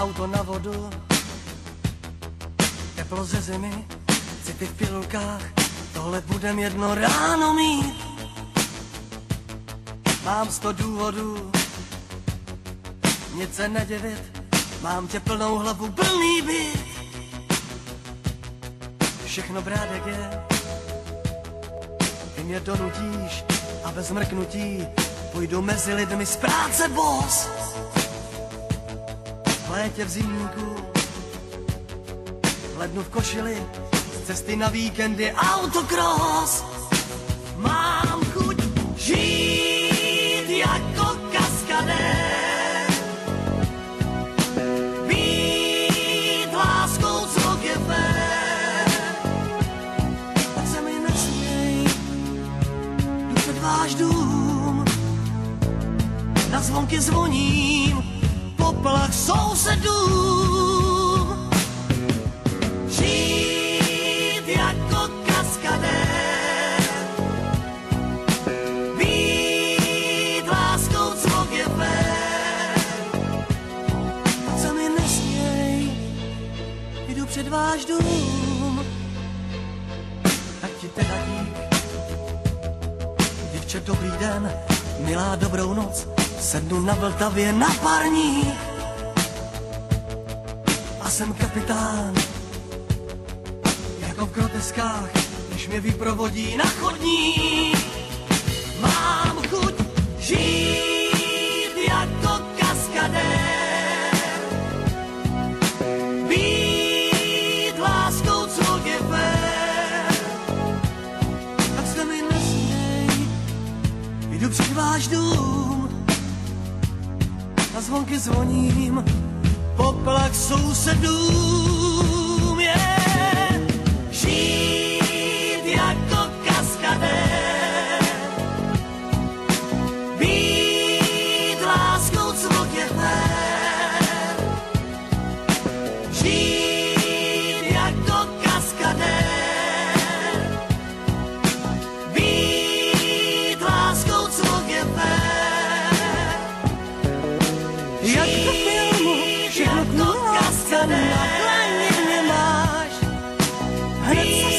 auto na vodu, teplo ze zimy, city v pilulkách, tohle budem jedno ráno mít. Mám sto důvodů, nic se nedivit, mám tě plnou hlavu, plný byt. Všechno brát jak je, ty mě donutíš a bez mrknutí půjdu mezi lidmi z práce boss. Létě v zimníku, v lednu v košili, z cesty na víkendy. Autocross. Mám chuť žít jako kaskadér, váš dům, na zvonky zvoním, poplach sousedům. Žít jako kaskadér, být láskou, co je fér. Mi nesměj, jdu před váš dům, ať ti teda dík. Děvče, dobrý den, milá dobrou noc, sednu na Vltavě na parní. A jsem kapitán, jako v groteskách, když mě vyprovodí na chodník. Mám chuť žít jako kaskadér, být láskou, co je fér. Tak se mi nesměj, jdu před váš dům, zvonky zvoním, poplach sousedům hurts.